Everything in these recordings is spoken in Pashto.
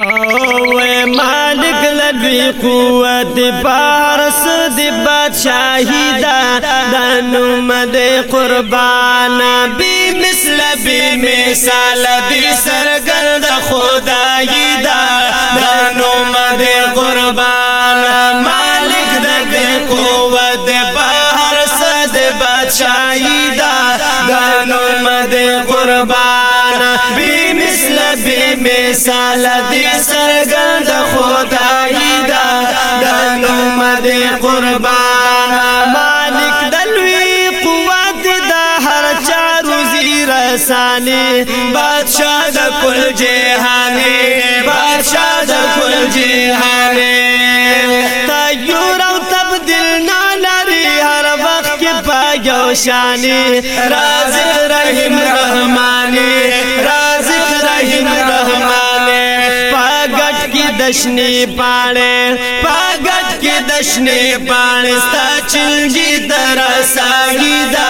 او مالک لدوی قوت پارس دی بادشاہی دا دانو مد قربان بی مثل بی مثال بی سرگرد خدایی دا دانو مد قربان مالک لدوی قوت پارس دی بادشاہی دا دانو مد قربان بے مثال دی سرګند خدای دا د نومد قربان مالک دلوی قوت دا هر چا روزی رسانی بادشاہ د کل جهانی بادشاہ د کل جهانی تغیر او تبدل نه لري هر وخت کې پاجو شانی راز رحیم رحمانی راز رحیم رحمانے پاگٹ کی دشنی پاڑے پاگٹ کی دشنی پاڑے ستا چنگی در ساگی دا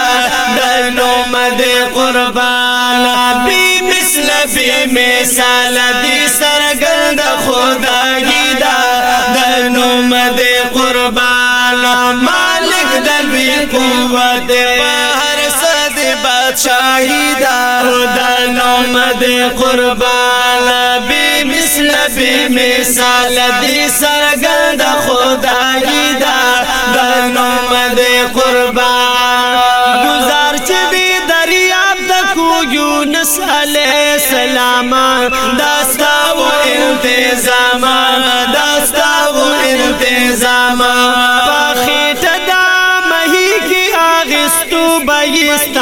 دنو مد قربانا بی مثل بی مثال دی سرگند خدا گی دا دنو مد قربانا مالک در بی قوت پاڑے شاهدا خدا نوم دې قربان بي مثل بي مثال دې سرګند خدای دا دا نوم دې قربان گزار چې بي دریاب د کو یونس عليه السلام داستا و انتظام داستا و انتظام پخې ته د مهي کې اغستو بيست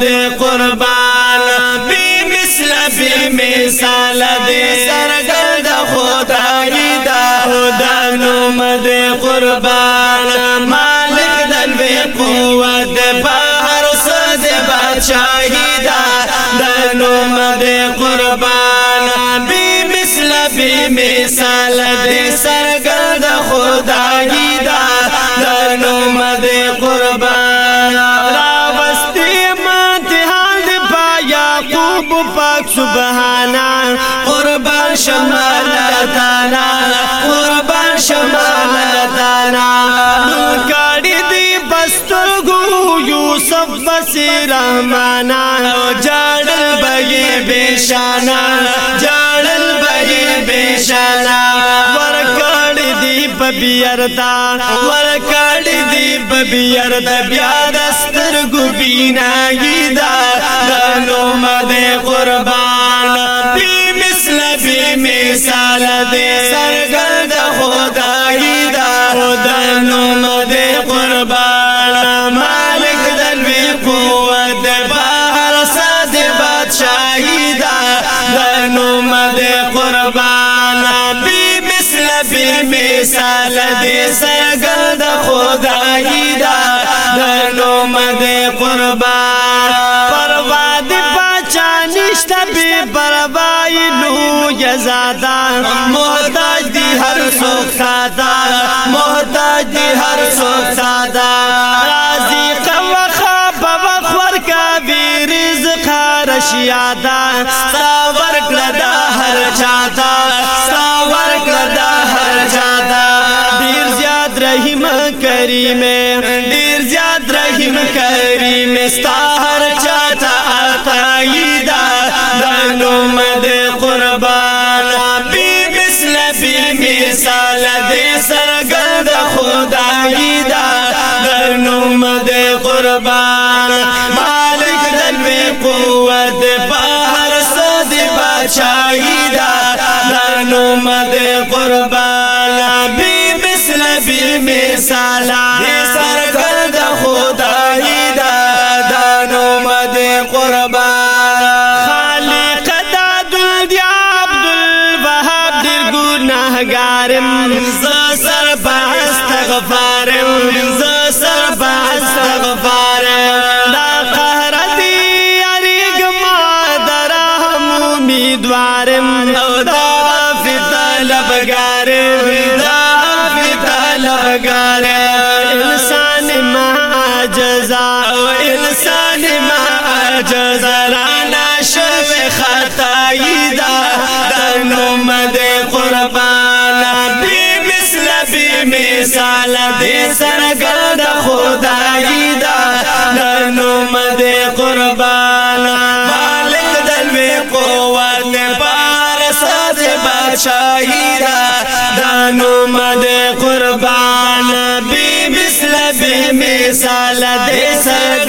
دے قربان بی مثل بی مثال دے سرگل دا خدا دا خدا نوم دے قربان مالک دل بے قوت باہر سد بادشاہی دا دا نوم دے قربان بی مثل بی مثال دے سرگل دا خدا شمال دانا قربان شمال دانا کاڑی دی بستر گو یوسف بسی رحمانا جاڑل بگی بیشانا جاڑل بگی بیشانا ورکاڑی دی ببیردا ورکاڑی دی ببیردا بیادستر گو بیناگی دا دانو مد قربان دې سرګند خدای دا خدانو مده قربان مالک د لوی قوت بهر صد بادشاہ دا دانو مده قربان بي مثل بي مثال دې سرګند خدای دا دانو مده قربان نشتا بی بربای لو یزادان محتاج دی هر سوک سادان محتاج دی هر سوک سادان رازی قوخا بوخور کبی رزق رشیادان ساور کلدا هر چادا ساور کلدا هر چادا دیر زیاد رحیم کریم دیر زیاد رحیم کریم ستا هر چادا امد قربان بی بسل بی مثال دے سرگند خدای دا در امد قربان مالک دلوی قوت باہر صد بچائی دا در امد قربان بی بسل بی مثال دے گناهگارم ز سر په استغفارم ز سر په استغفارم دا قهرتي یاري ګما درهم امیدوارم او دا فطلبګارم دا فطلبګارم انسان ما جزا او انسان ما جزا رسالت سرګل د خدای دا ننو مد قربان مالک دلوی قوت بار ساز بادشاہی دا دانو مد قربان بی بسل بی مثال د سرګل